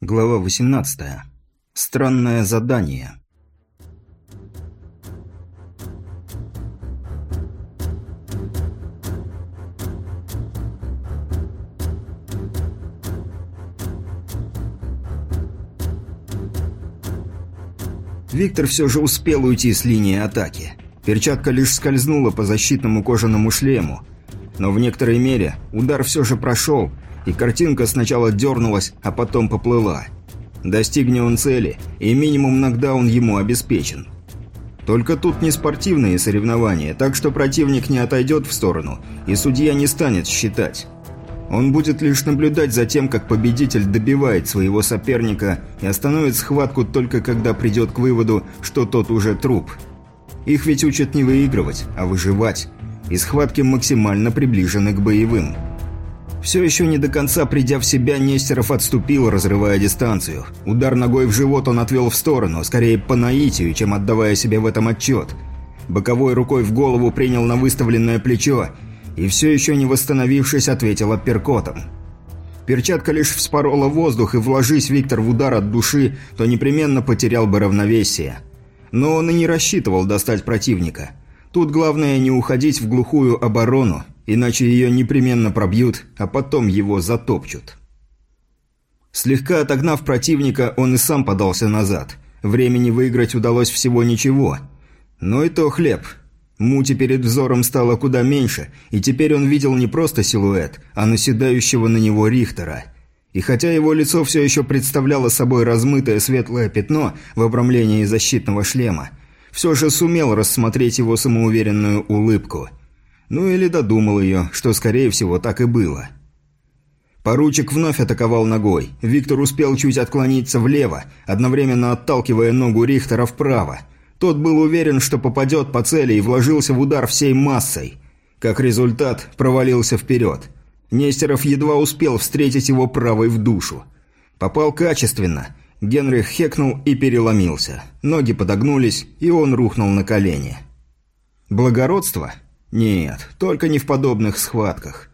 Глава 18. Странное задание. Виктор все же успел уйти с линии атаки. Перчатка лишь скользнула по защитному кожаному шлему. Но в некоторой мере удар все же прошел – и картинка сначала дернулась, а потом поплыла. Достигни он цели, и минимум нокдаун ему обеспечен. Только тут не спортивные соревнования, так что противник не отойдет в сторону, и судья не станет считать. Он будет лишь наблюдать за тем, как победитель добивает своего соперника и остановит схватку только когда придет к выводу, что тот уже труп. Их ведь учат не выигрывать, а выживать, и схватки максимально приближены к боевым. Все еще не до конца придя в себя, Нестеров отступил, разрывая дистанцию. Удар ногой в живот он отвел в сторону, скорее по наитию, чем отдавая себе в этом отчет. Боковой рукой в голову принял на выставленное плечо и все еще не восстановившись, ответил апперкотом. Перчатка лишь вспорола воздух, и вложись Виктор в удар от души, то непременно потерял бы равновесие. Но он и не рассчитывал достать противника. Тут главное не уходить в глухую оборону, иначе ее непременно пробьют, а потом его затопчут. Слегка отогнав противника, он и сам подался назад. Времени выиграть удалось всего ничего. Но и то хлеб. Мути перед взором стало куда меньше, и теперь он видел не просто силуэт, а наседающего на него Рихтера. И хотя его лицо все еще представляло собой размытое светлое пятно в обрамлении защитного шлема, все же сумел рассмотреть его самоуверенную улыбку – ну или додумал ее, что скорее всего так и было. Поручик вновь атаковал ногой. Виктор успел чуть отклониться влево, одновременно отталкивая ногу Рихтера вправо. Тот был уверен, что попадет по цели и вложился в удар всей массой. Как результат, провалился вперед. Нестеров едва успел встретить его правой в душу. Попал качественно. Генрих хекнул и переломился. Ноги подогнулись, и он рухнул на колени. Благородство? Нет, только не в подобных схватках.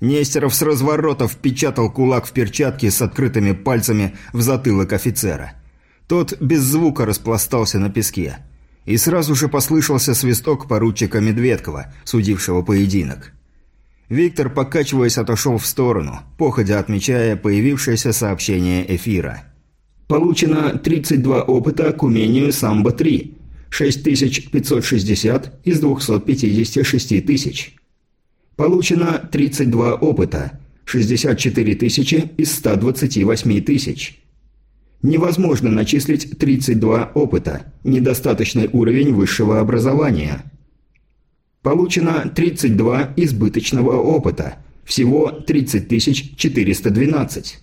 Нестеров с разворота впечатал кулак в перчатке с открытыми пальцами в затылок офицера. Тот без звука распластался на песке. И сразу же послышался свисток поручика Медведкова, судившего поединок. Виктор, покачиваясь, отошел в сторону, походя отмечая появившееся сообщение эфира. «Получено 32 опыта к умению «Самбо-3». 6560 из 256 тысяч. Получено 32 опыта, 64 тысячи из 128 тысяч. Невозможно начислить 32 опыта, недостаточный уровень высшего образования. Получено 32 избыточного опыта, всего 30 412.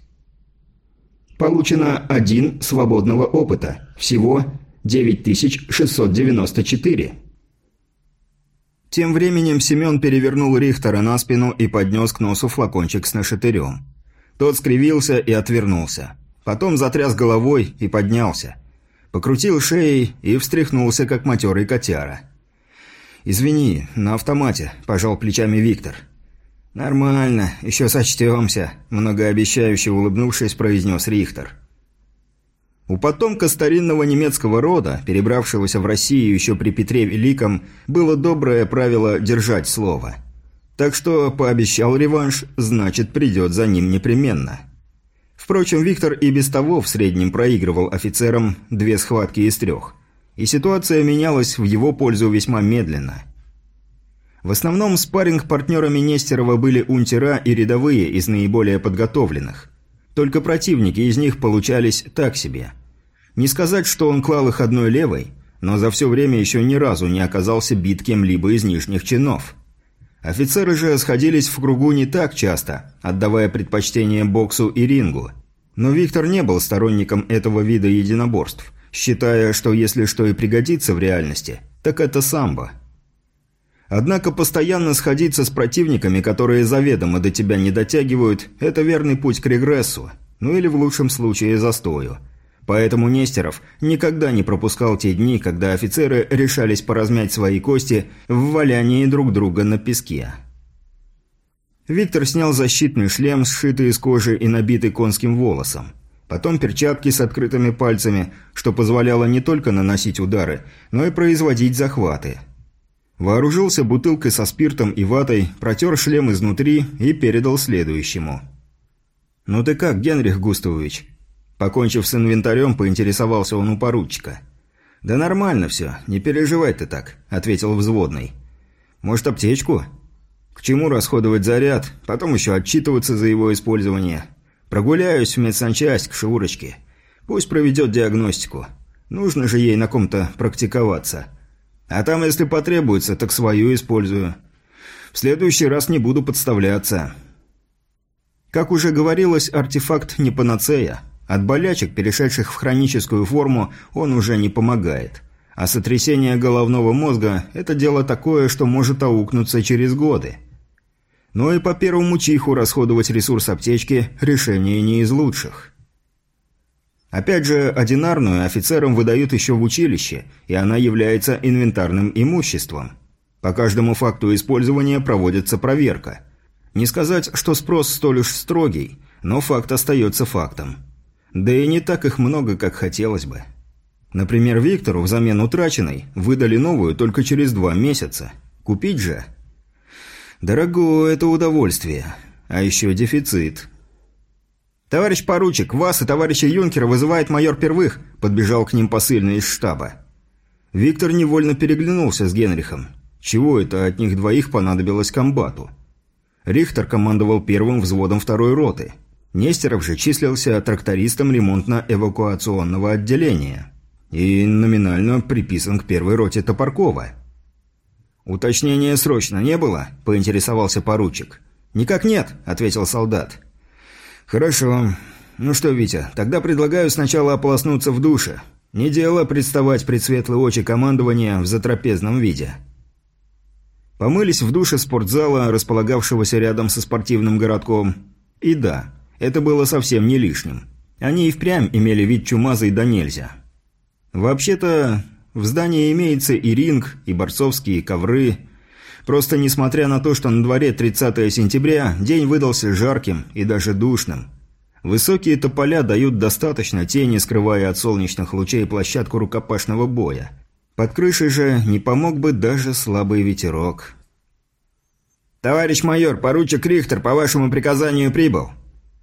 Получено 1 свободного опыта, всего 9694. Тем временем Семен перевернул Рихтера на спину и поднес к носу флакончик с нашатырем. Тот скривился и отвернулся. Потом затряс головой и поднялся. Покрутил шеей и встряхнулся, как матерый котяра. «Извини, на автомате», – пожал плечами Виктор. «Нормально, еще сочтемся», – многообещающе улыбнувшись, произнес Рихтер. У потомка старинного немецкого рода, перебравшегося в Россию еще при Петре Великом, было доброе правило держать слово. Так что пообещал реванш, значит придет за ним непременно. Впрочем, Виктор и без того в среднем проигрывал офицерам две схватки из трех. И ситуация менялась в его пользу весьма медленно. В основном спарринг-партнерами Нестерова были унтера и рядовые из наиболее подготовленных. Только противники из них получались так себе. Не сказать, что он клал их одной левой, но за все время еще ни разу не оказался бит кем-либо из нижних чинов. Офицеры же сходились в кругу не так часто, отдавая предпочтение боксу и рингу. Но Виктор не был сторонником этого вида единоборств, считая, что если что и пригодится в реальности, так это самбо – Однако постоянно сходиться с противниками, которые заведомо до тебя не дотягивают, это верный путь к регрессу, ну или в лучшем случае застою. Поэтому Нестеров никогда не пропускал те дни, когда офицеры решались поразмять свои кости в валянии друг друга на песке. Виктор снял защитный шлем, сшитый из кожи и набитый конским волосом. потом перчатки с открытыми пальцами, что позволяло не только наносить удары, но и производить захваты. Вооружился бутылкой со спиртом и ватой, протер шлем изнутри и передал следующему. «Ну ты как, Генрих Густавович?» Покончив с инвентарем, поинтересовался он у поручика. «Да нормально все, не переживай ты так», — ответил взводный. «Может, аптечку?» «К чему расходовать заряд, потом еще отчитываться за его использование?» «Прогуляюсь в медсанчасть к Шурочке. Пусть проведет диагностику. Нужно же ей на ком-то практиковаться. А там, если потребуется, так свою использую. В следующий раз не буду подставляться». Как уже говорилось, артефакт не панацея. От болячек, перешедших в хроническую форму, он уже не помогает. А сотрясение головного мозга – это дело такое, что может аукнуться через годы. Но и по первому чиху расходовать ресурс аптечки – решение не из лучших. Опять же, одинарную офицерам выдают еще в училище, и она является инвентарным имуществом. По каждому факту использования проводится проверка – не сказать, что спрос столь уж строгий, но факт остается фактом. Да и не так их много, как хотелось бы. Например, Виктору взамен утраченной выдали новую только через два месяца. Купить же? Дорогое это удовольствие. А еще дефицит. «Товарищ поручик, вас и товарища юнкера вызывает майор Первых», подбежал к ним посыльный из штаба. Виктор невольно переглянулся с Генрихом. Чего это от них двоих понадобилось комбату? Рихтер командовал первым взводом второй роты. Нестеров же числился трактористом ремонтно-эвакуационного отделения и номинально приписан к первой роте Топоркова. «Уточнения срочно не было?» – поинтересовался поручик. «Никак нет», – ответил солдат. «Хорошо. Ну что, Витя, тогда предлагаю сначала ополоснуться в душе. Не дело представать пред светлые очи командования в затрапезном виде». Помылись в душе спортзала, располагавшегося рядом со спортивным городком. И да, это было совсем не лишним. Они и впрямь имели вид чумазый да нельзя. Вообще-то, в здании имеется и ринг, и борцовские ковры. Просто несмотря на то, что на дворе 30 сентября, день выдался жарким и даже душным. Высокие тополя дают достаточно тени, скрывая от солнечных лучей площадку рукопашного боя. Под крышей же не помог бы даже слабый ветерок. «Товарищ майор, поручик Рихтер по вашему приказанию прибыл!»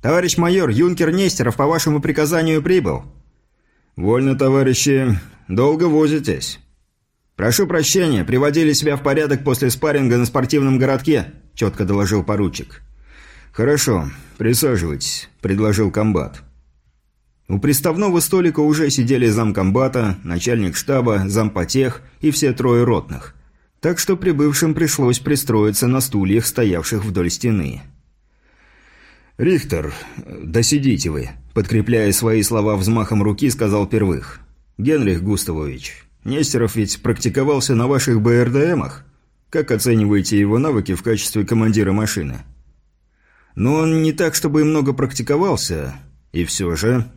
«Товарищ майор, юнкер Нестеров по вашему приказанию прибыл!» «Вольно, товарищи. Долго возитесь?» «Прошу прощения, приводили себя в порядок после спарринга на спортивном городке», – четко доложил поручик. «Хорошо, присаживайтесь», – предложил комбат. У приставного столика уже сидели замкомбата, начальник штаба, зампотех и все трое ротных. Так что прибывшим пришлось пристроиться на стульях, стоявших вдоль стены. «Рихтер, досидите вы», – подкрепляя свои слова взмахом руки, сказал Первых. «Генрих Густавович, Нестеров ведь практиковался на ваших БРДМах. Как оцениваете его навыки в качестве командира машины?» «Но он не так, чтобы и много практиковался, и все же...»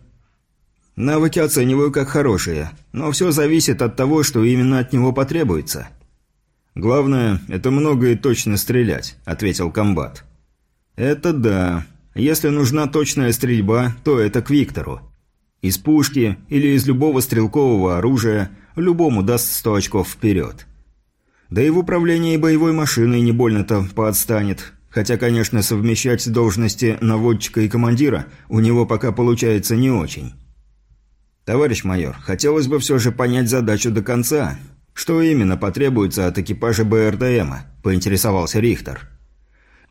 Навыки оцениваю как хорошие, но все зависит от того, что именно от него потребуется. Главное – это много и точно стрелять, ответил комбат. Это да. Если нужна точная стрельба, то это к Виктору. Из пушки или из любого стрелкового оружия любому даст 100 очков вперед. Да и в управлении боевой машиной не больно-то поотстанет. Хотя, конечно, совмещать должности наводчика и командира у него пока получается не очень. «Товарищ майор, хотелось бы все же понять задачу до конца. Что именно потребуется от экипажа БРДМа?» – поинтересовался Рихтер.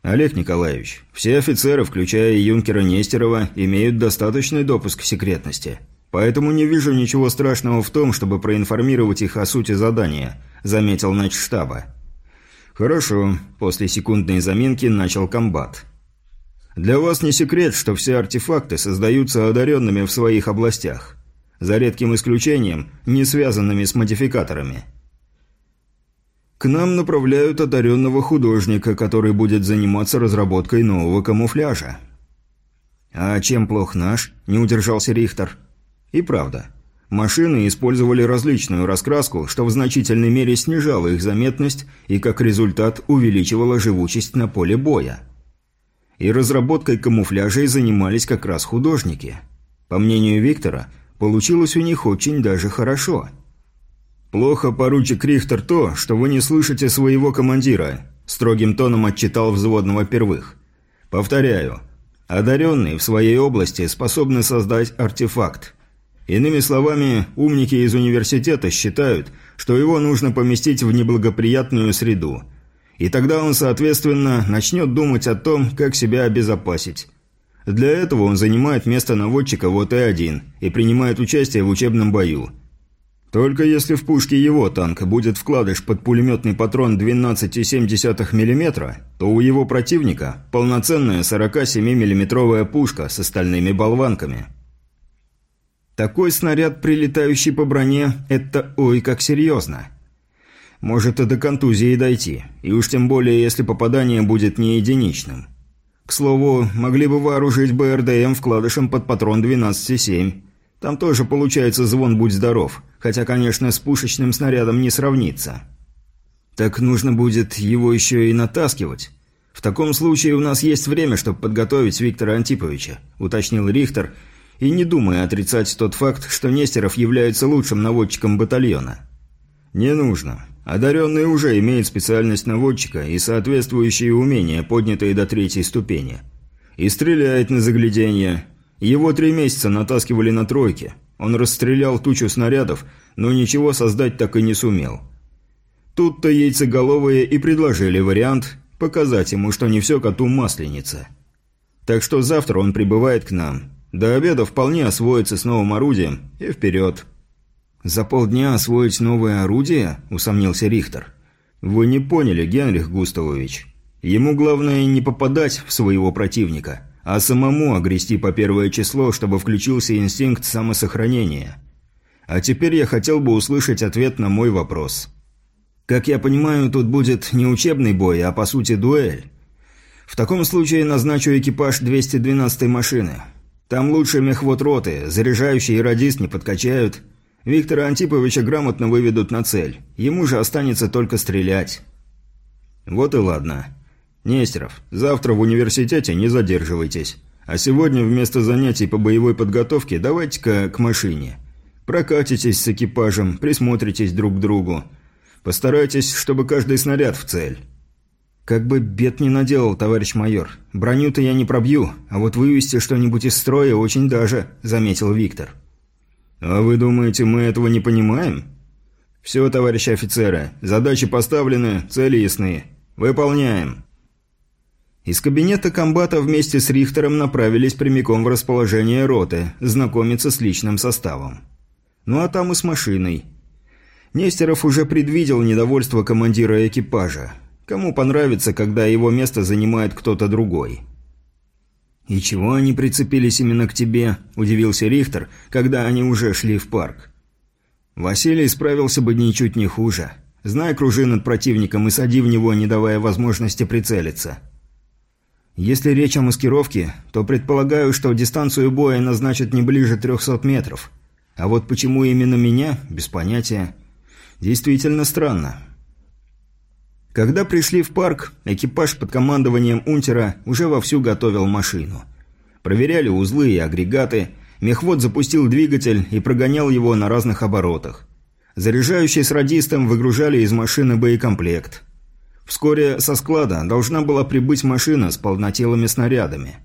«Олег Николаевич, все офицеры, включая юнкера Нестерова, имеют достаточный допуск к секретности. Поэтому не вижу ничего страшного в том, чтобы проинформировать их о сути задания», – заметил штаба. «Хорошо», – после секундной заминки начал комбат. «Для вас не секрет, что все артефакты создаются одаренными в своих областях за редким исключением, не связанными с модификаторами. К нам направляют одаренного художника, который будет заниматься разработкой нового камуфляжа. «А чем плох наш?» – не удержался Рихтер. И правда. Машины использовали различную раскраску, что в значительной мере снижало их заметность и, как результат, увеличивало живучесть на поле боя. И разработкой камуфляжей занимались как раз художники – По мнению Виктора, получилось у них очень даже хорошо. «Плохо, поручик Рихтер, то, что вы не слышите своего командира», – строгим тоном отчитал взводного первых. «Повторяю, одаренный в своей области способны создать артефакт. Иными словами, умники из университета считают, что его нужно поместить в неблагоприятную среду. И тогда он, соответственно, начнет думать о том, как себя обезопасить. Для этого он занимает место наводчика в ОТ-1 и принимает участие в учебном бою. Только если в пушке его танка будет вкладыш под пулеметный патрон 12,7 мм, то у его противника полноценная 47 миллиметровая пушка с остальными болванками. Такой снаряд, прилетающий по броне, это ой как серьезно. Может и до контузии дойти, и уж тем более, если попадание будет не единичным. К слову, могли бы вооружить БРДМ вкладышем под патрон 12,7. Там тоже получается звон «Будь здоров», хотя, конечно, с пушечным снарядом не сравнится. Так нужно будет его еще и натаскивать. В таком случае у нас есть время, чтобы подготовить Виктора Антиповича, уточнил Рихтер, и не думая отрицать тот факт, что Нестеров является лучшим наводчиком батальона. «Не нужно. Одаренный уже имеет специальность наводчика и соответствующие умения, поднятые до третьей ступени. И стреляет на загляденье. Его три месяца натаскивали на тройке. Он расстрелял тучу снарядов, но ничего создать так и не сумел. Тут-то яйцеголовые и предложили вариант показать ему, что не все коту масленица. Так что завтра он прибывает к нам. До обеда вполне освоится с новым орудием и вперед. «За полдня освоить новое орудие?» – усомнился Рихтер. «Вы не поняли, Генрих Густавович. Ему главное не попадать в своего противника, а самому огрести по первое число, чтобы включился инстинкт самосохранения. А теперь я хотел бы услышать ответ на мой вопрос. Как я понимаю, тут будет не учебный бой, а по сути дуэль. В таком случае назначу экипаж 212-й машины. Там лучше мехвод роты, заряжающий и радист не подкачают». Виктора Антиповича грамотно выведут на цель. Ему же останется только стрелять. Вот и ладно. Нестеров, завтра в университете не задерживайтесь. А сегодня вместо занятий по боевой подготовке давайте-ка к машине. Прокатитесь с экипажем, присмотритесь друг к другу. Постарайтесь, чтобы каждый снаряд в цель. Как бы бед не наделал, товарищ майор. Броню-то я не пробью, а вот вывести что-нибудь из строя очень даже, заметил Виктор. «А вы думаете, мы этого не понимаем?» «Все, товарищи офицеры, задачи поставлены, цели ясны. Выполняем!» Из кабинета комбата вместе с Рихтером направились прямиком в расположение роты, знакомиться с личным составом. Ну а там и с машиной. Нестеров уже предвидел недовольство командира экипажа. Кому понравится, когда его место занимает кто-то другой. «И чего они прицепились именно к тебе?» – удивился Рихтер, когда они уже шли в парк. Василий справился бы ничуть не хуже. Знай кружи над противником и сади в него, не давая возможности прицелиться. Если речь о маскировке, то предполагаю, что дистанцию боя назначат не ближе 300 метров. А вот почему именно меня, без понятия. Действительно странно. Когда пришли в парк, экипаж под командованием Унтера уже вовсю готовил машину. Проверяли узлы и агрегаты, мехвод запустил двигатель и прогонял его на разных оборотах. Заряжающие с радистом выгружали из машины боекомплект. Вскоре со склада должна была прибыть машина с полнотелыми снарядами.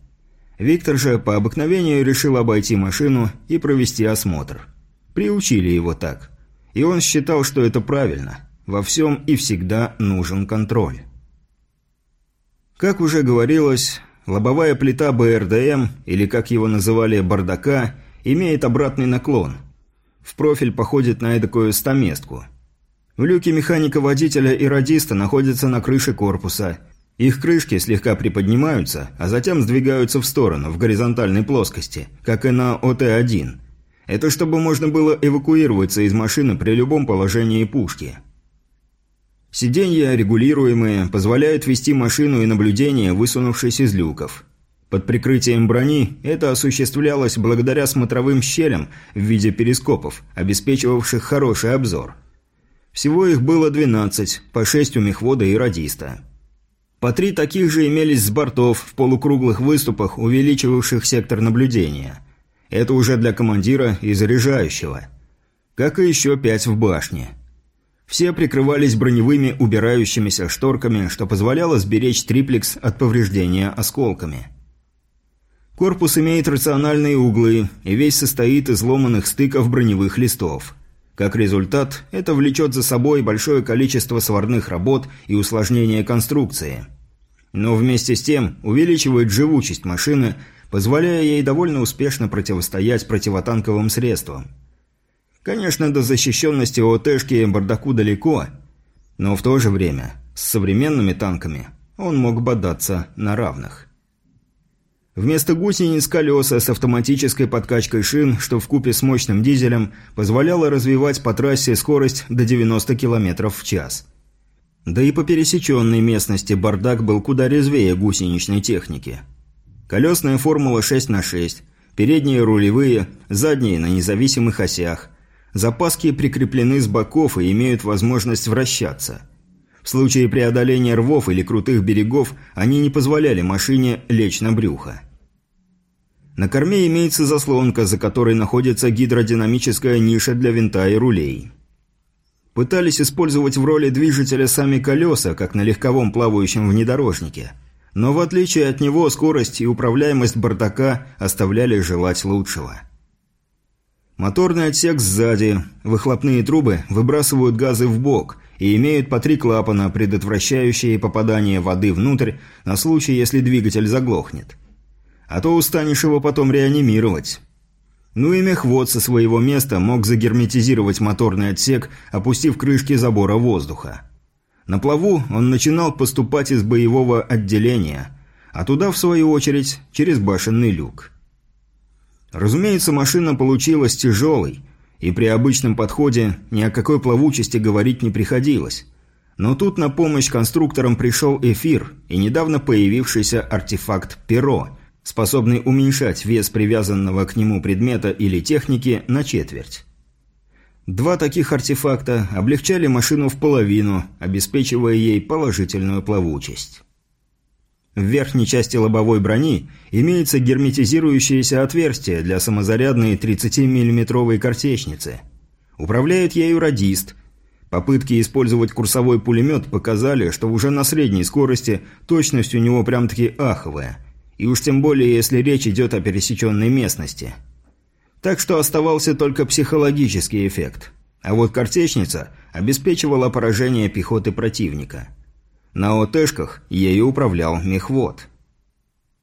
Виктор же по обыкновению решил обойти машину и провести осмотр. Приучили его так. И он считал, что это правильно – во всем и всегда нужен контроль. Как уже говорилось, лобовая плита БРДМ, или как его называли бардака, имеет обратный наклон. В профиль походит на эдакую стаместку. В люке механика-водителя и радиста находятся на крыше корпуса. Их крышки слегка приподнимаются, а затем сдвигаются в сторону, в горизонтальной плоскости, как и на ОТ-1. Это чтобы можно было эвакуироваться из машины при любом положении пушки. Сиденья регулируемые, позволяют вести машину и наблюдение, высунувшись из люков. Под прикрытием брони это осуществлялось благодаря смотровым щелям в виде перископов, обеспечивавших хороший обзор. Всего их было 12, по 6 у мехвода и радиста. По три таких же имелись с бортов в полукруглых выступах, увеличивавших сектор наблюдения. Это уже для командира и заряжающего. Как и еще пять в башне. Все прикрывались броневыми убирающимися шторками, что позволяло сберечь триплекс от повреждения осколками. Корпус имеет рациональные углы и весь состоит из ломаных стыков броневых листов. Как результат, это влечет за собой большое количество сварных работ и усложнение конструкции. Но вместе с тем увеличивает живучесть машины, позволяя ей довольно успешно противостоять противотанковым средствам. Конечно, до защищенности ОТшки бардаку далеко, но в то же время с современными танками он мог бодаться на равных. Вместо гусениц колеса с автоматической подкачкой шин, что в купе с мощным дизелем позволяло развивать по трассе скорость до 90 км в час. Да и по пересеченной местности бардак был куда резвее гусеничной техники. Колесная формула 6 на 6, передние рулевые, задние на независимых осях. Запаски прикреплены с боков и имеют возможность вращаться. В случае преодоления рвов или крутых берегов они не позволяли машине лечь на брюхо. На корме имеется заслонка, за которой находится гидродинамическая ниша для винта и рулей. Пытались использовать в роли движителя сами колеса, как на легковом плавающем внедорожнике. Но в отличие от него скорость и управляемость бардака оставляли желать лучшего. Моторный отсек сзади, выхлопные трубы выбрасывают газы в бок и имеют по три клапана, предотвращающие попадание воды внутрь на случай, если двигатель заглохнет а то устанешь его потом реанимировать. Ну и мехвод со своего места мог загерметизировать моторный отсек, опустив крышки забора воздуха. На плаву он начинал поступать из боевого отделения, а туда, в свою очередь, через башенный люк. Разумеется, машина получилась тяжелой, и при обычном подходе ни о какой плавучести говорить не приходилось. Но тут на помощь конструкторам пришел эфир и недавно появившийся артефакт «Перо», способный уменьшать вес привязанного к нему предмета или техники на четверть. Два таких артефакта облегчали машину в половину, обеспечивая ей положительную плавучесть. В верхней части лобовой брони имеется герметизирующееся отверстие для самозарядной 30 миллиметровой картечницы. Управляет ею радист. Попытки использовать курсовой пулемет показали, что уже на средней скорости точность у него прям-таки аховая – и уж тем более, если речь идет о пересеченной местности. Так что оставался только психологический эффект. А вот картечница обеспечивала поражение пехоты противника. На ОТшках ею управлял мехвод.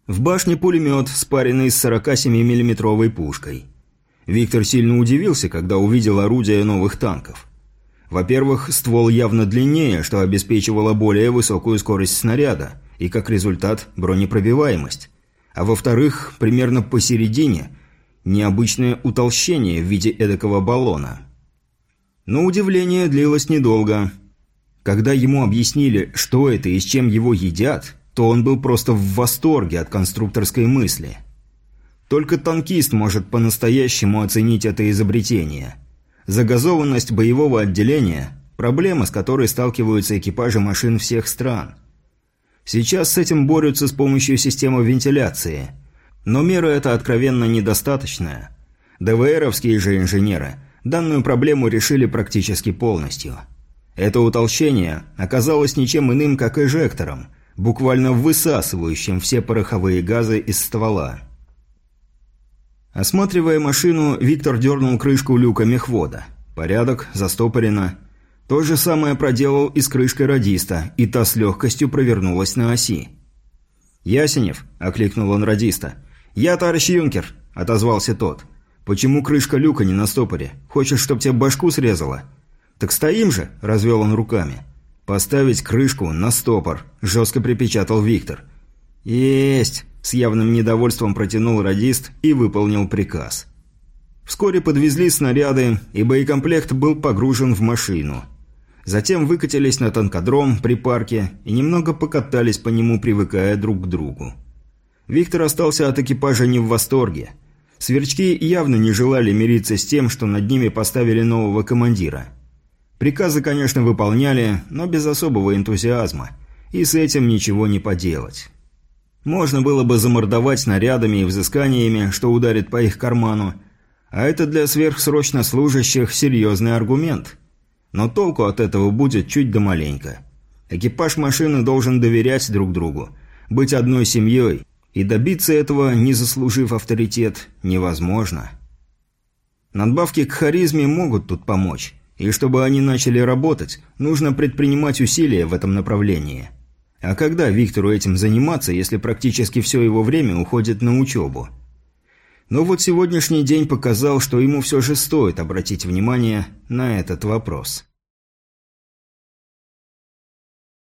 В башне пулемет, спаренный с 47 миллиметровой пушкой. Виктор сильно удивился, когда увидел орудия новых танков. Во-первых, ствол явно длиннее, что обеспечивало более высокую скорость снаряда – и как результат бронепробиваемость. А во-вторых, примерно посередине необычное утолщение в виде эдакого баллона. Но удивление длилось недолго. Когда ему объяснили, что это и с чем его едят, то он был просто в восторге от конструкторской мысли. Только танкист может по-настоящему оценить это изобретение. Загазованность боевого отделения – проблема, с которой сталкиваются экипажи машин всех стран – Сейчас с этим борются с помощью системы вентиляции. Но мера эта откровенно недостаточная. ДВРовские же инженеры данную проблему решили практически полностью. Это утолщение оказалось ничем иным, как эжектором, буквально высасывающим все пороховые газы из ствола. Осматривая машину, Виктор дернул крышку люка мехвода. Порядок, застопорено. То же самое проделал и с крышкой радиста, и та с легкостью провернулась на оси. «Ясенев», – окликнул он радиста. «Я, товарищ юнкер», – отозвался тот. «Почему крышка люка не на стопоре? Хочешь, чтоб тебе башку срезала?» «Так стоим же», – развел он руками. «Поставить крышку на стопор», – жестко припечатал Виктор. «Есть!» – с явным недовольством протянул радист и выполнил приказ. Вскоре подвезли снаряды, и боекомплект был погружен в машину – Затем выкатились на танкодром при парке и немного покатались по нему, привыкая друг к другу. Виктор остался от экипажа не в восторге. Сверчки явно не желали мириться с тем, что над ними поставили нового командира. Приказы, конечно, выполняли, но без особого энтузиазма, и с этим ничего не поделать. Можно было бы замордовать нарядами и взысканиями, что ударит по их карману, а это для сверхсрочно служащих серьезный аргумент. Но толку от этого будет чуть да маленько. Экипаж машины должен доверять друг другу, быть одной семьей, и добиться этого, не заслужив авторитет, невозможно. Надбавки к харизме могут тут помочь, и чтобы они начали работать, нужно предпринимать усилия в этом направлении. А когда Виктору этим заниматься, если практически все его время уходит на учебу? Но вот сегодняшний день показал, что ему все же стоит обратить внимание на этот вопрос.